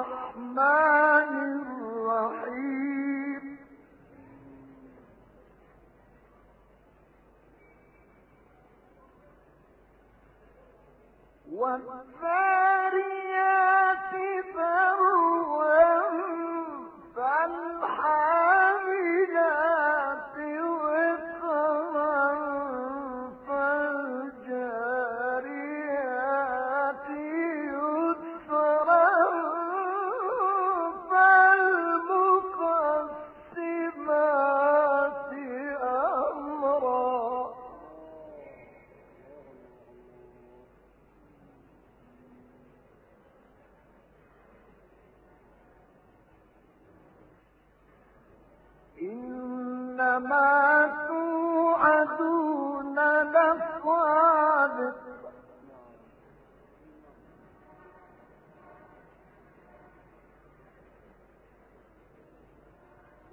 الرحمن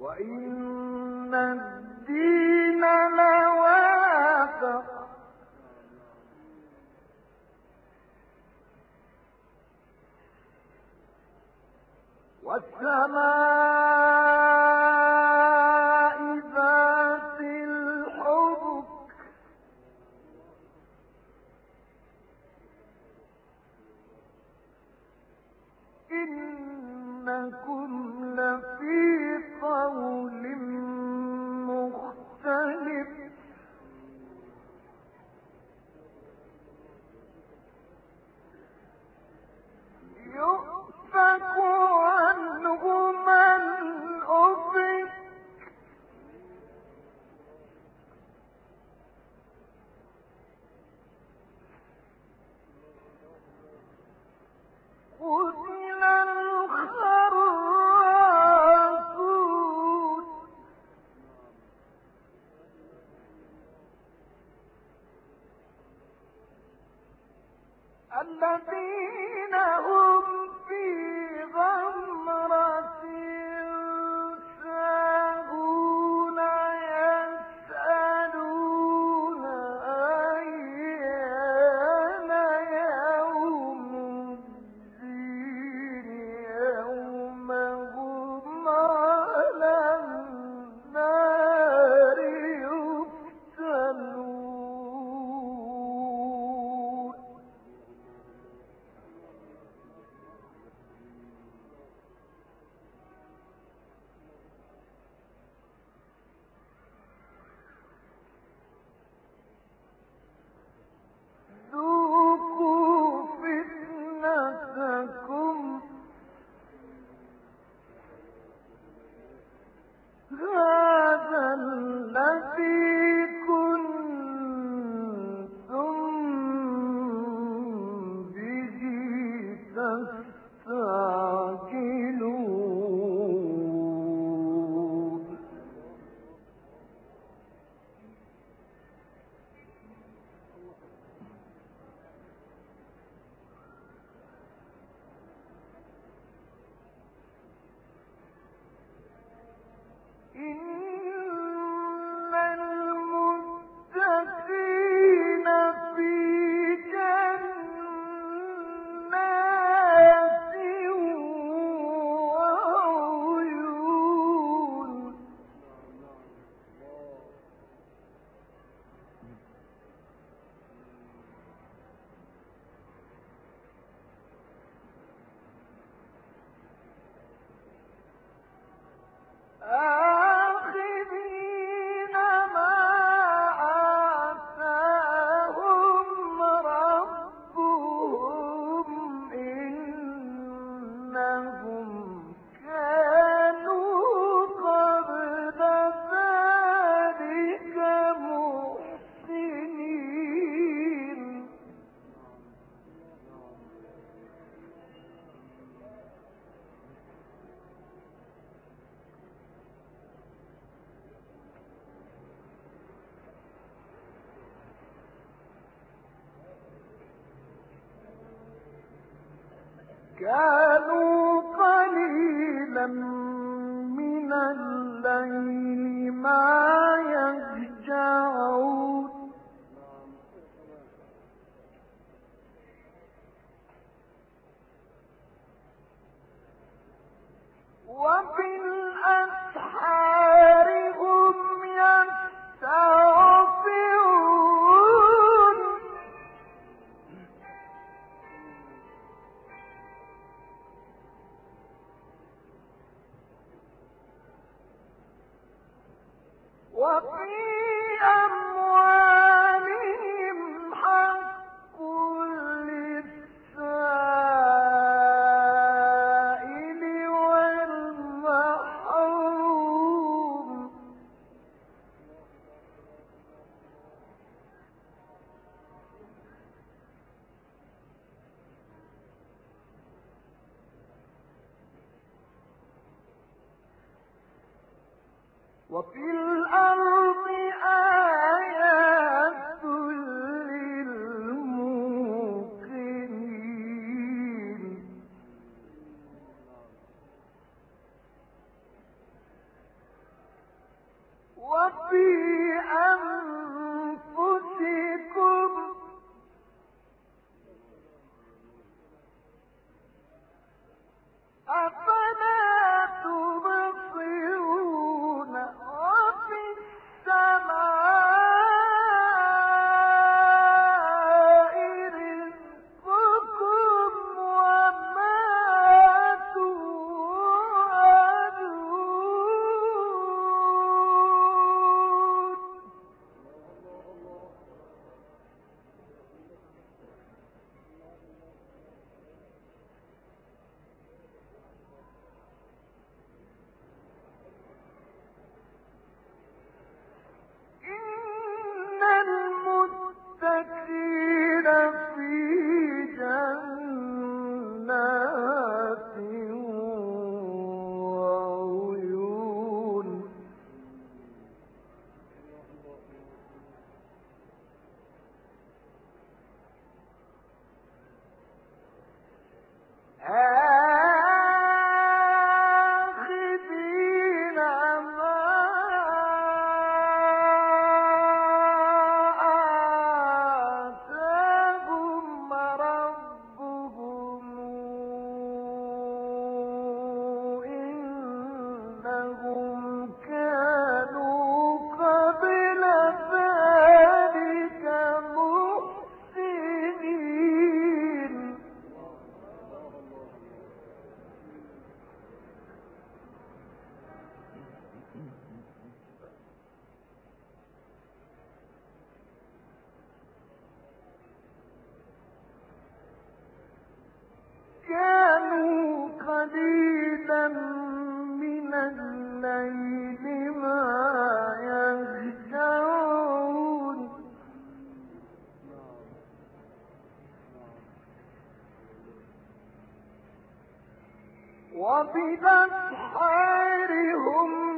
وإن الدين لواقع والسماء وبالأسحار هم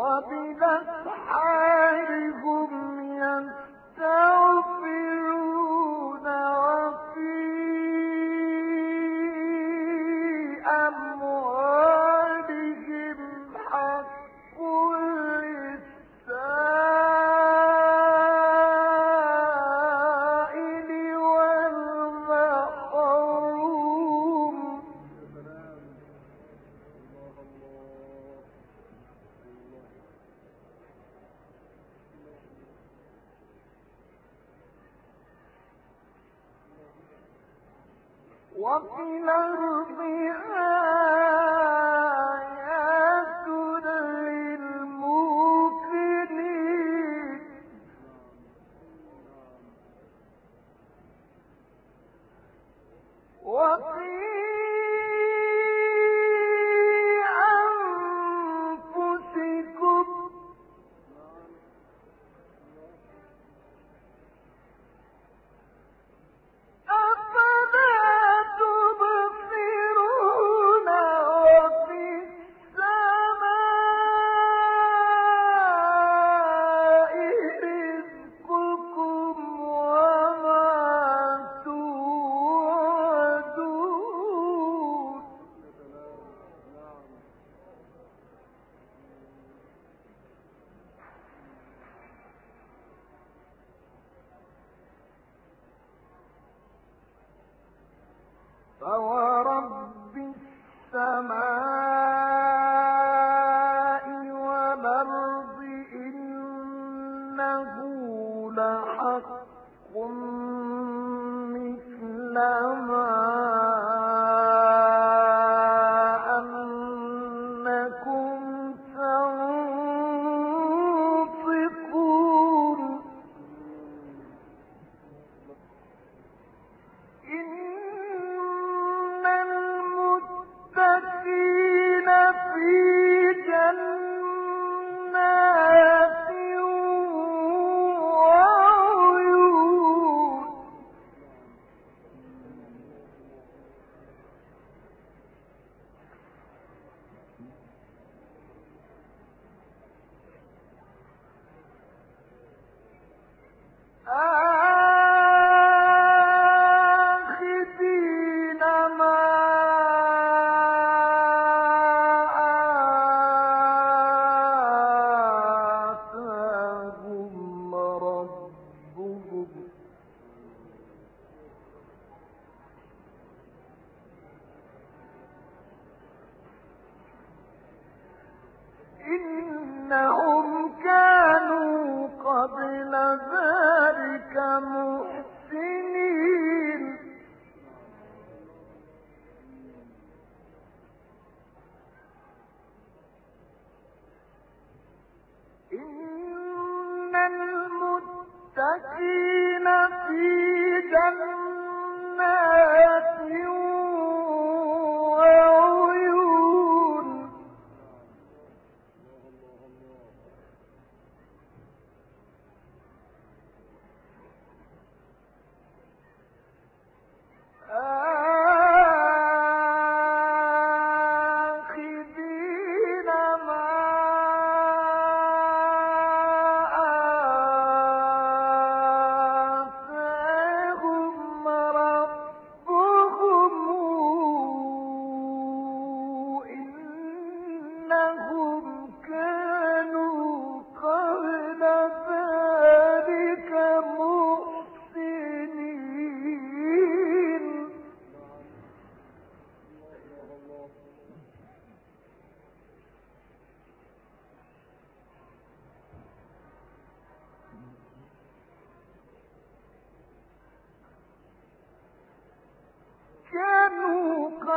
وفي الأرض آيات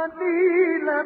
كانوا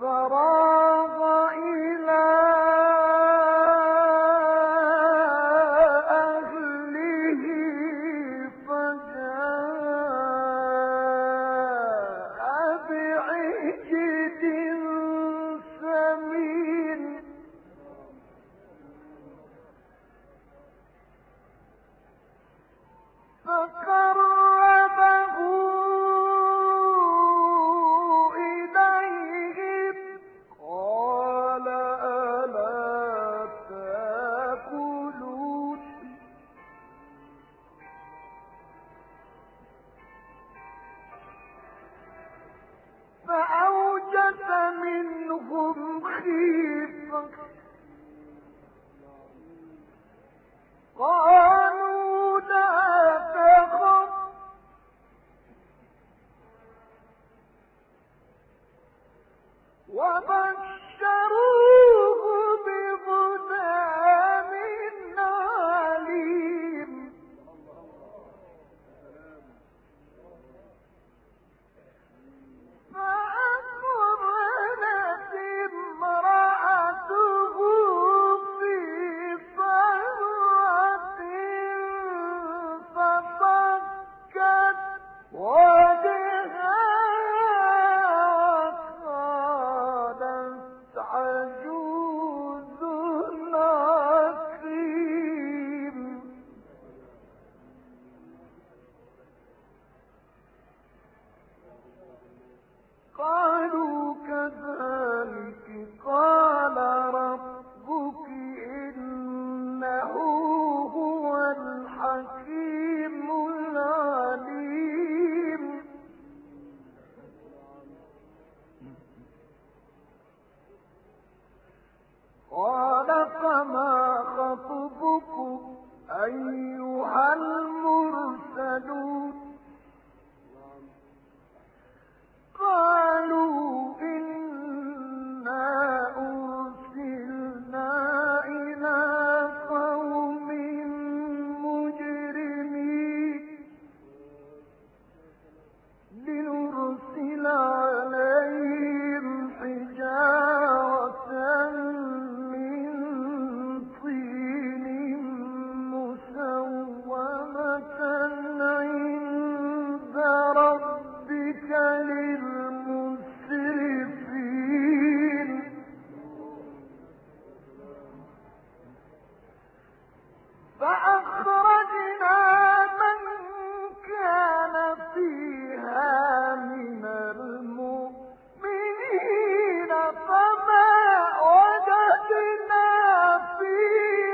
فرأى وما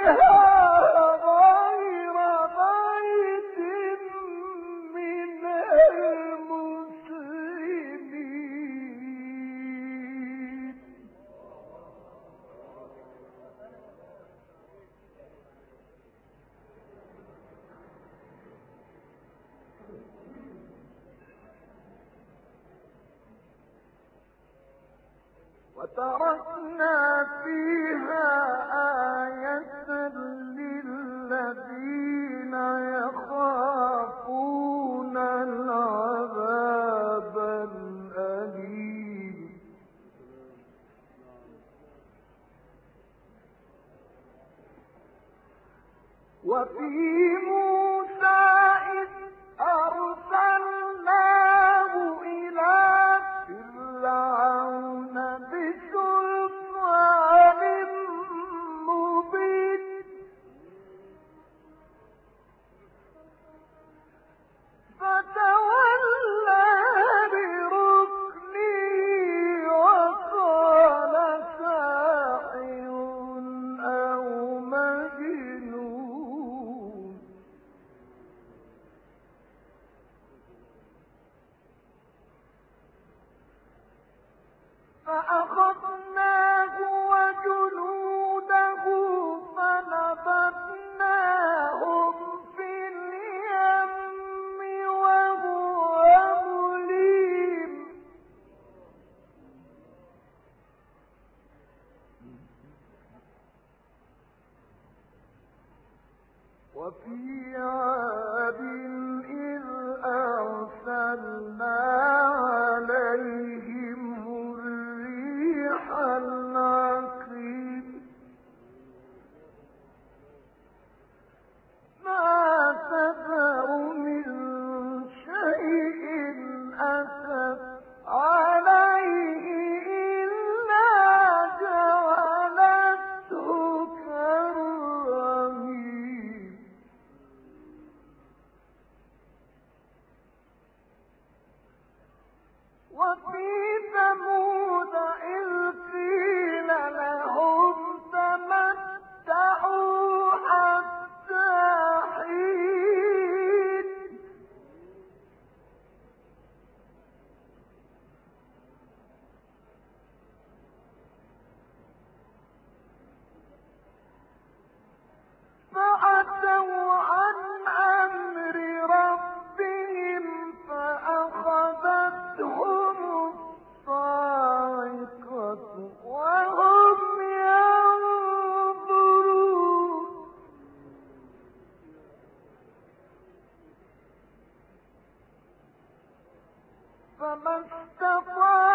your فما استطاعوا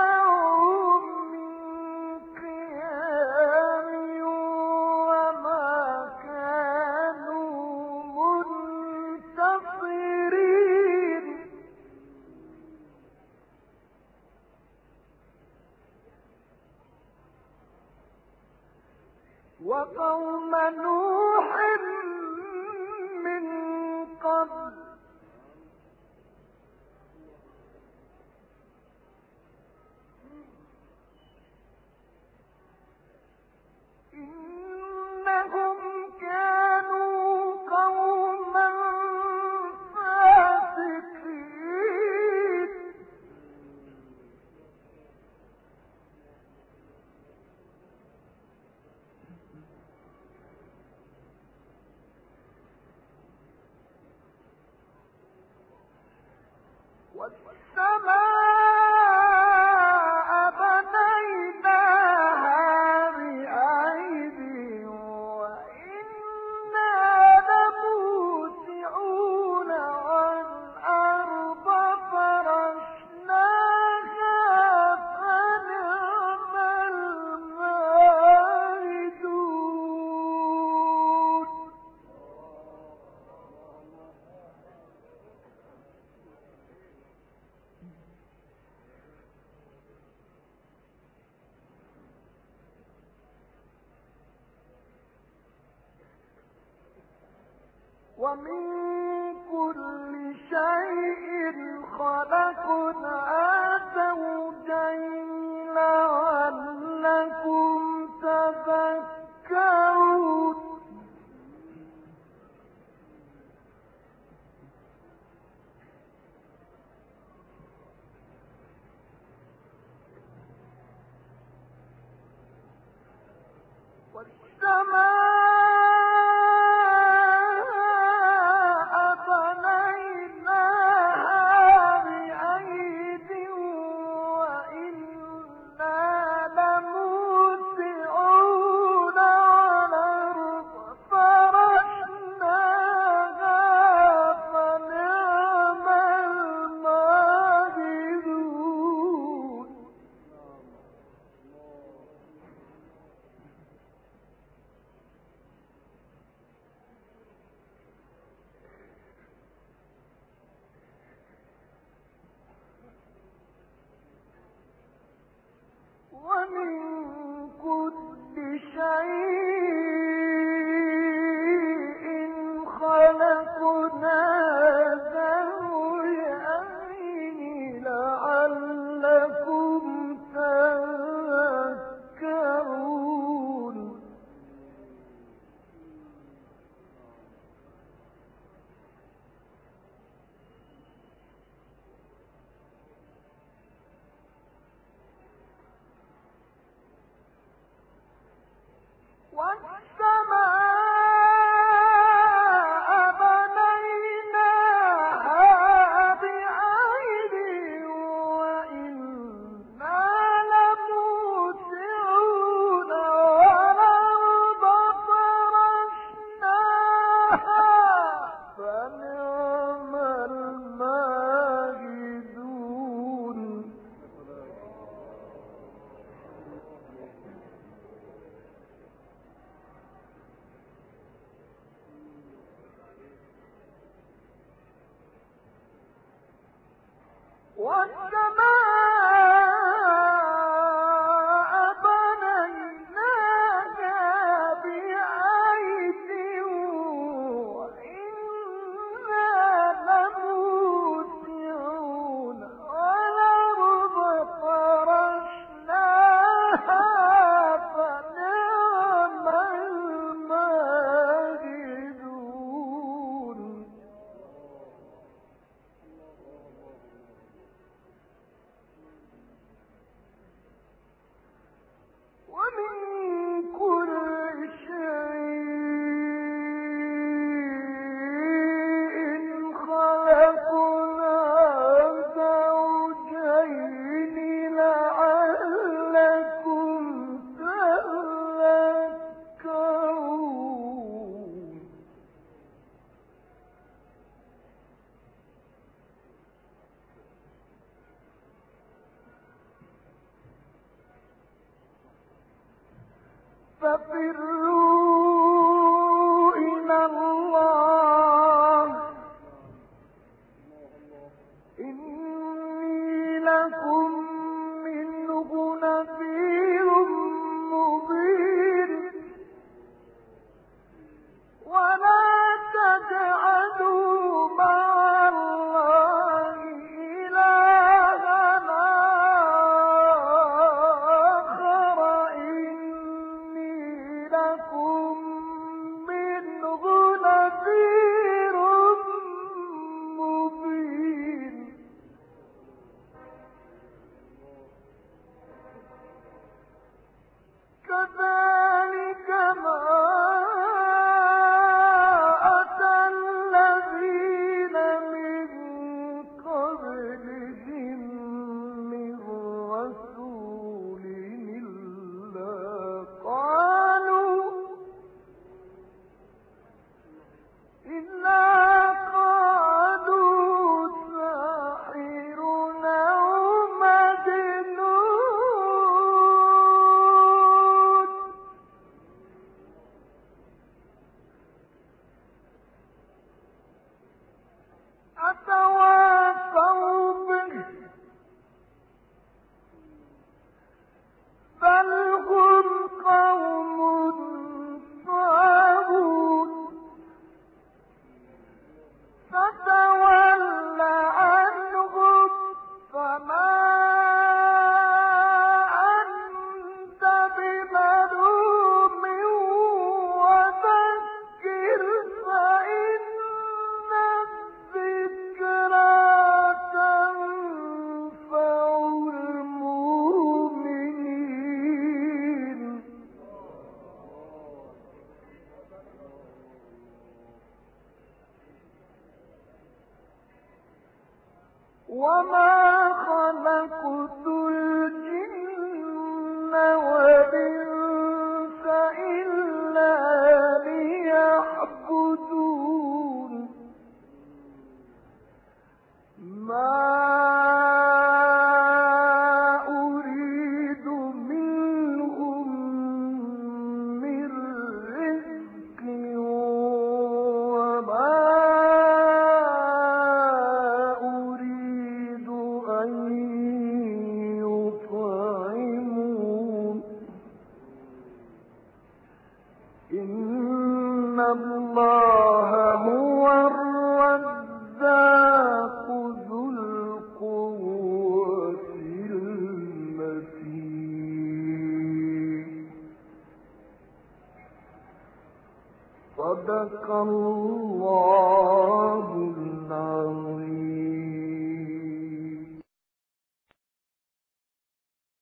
والسماء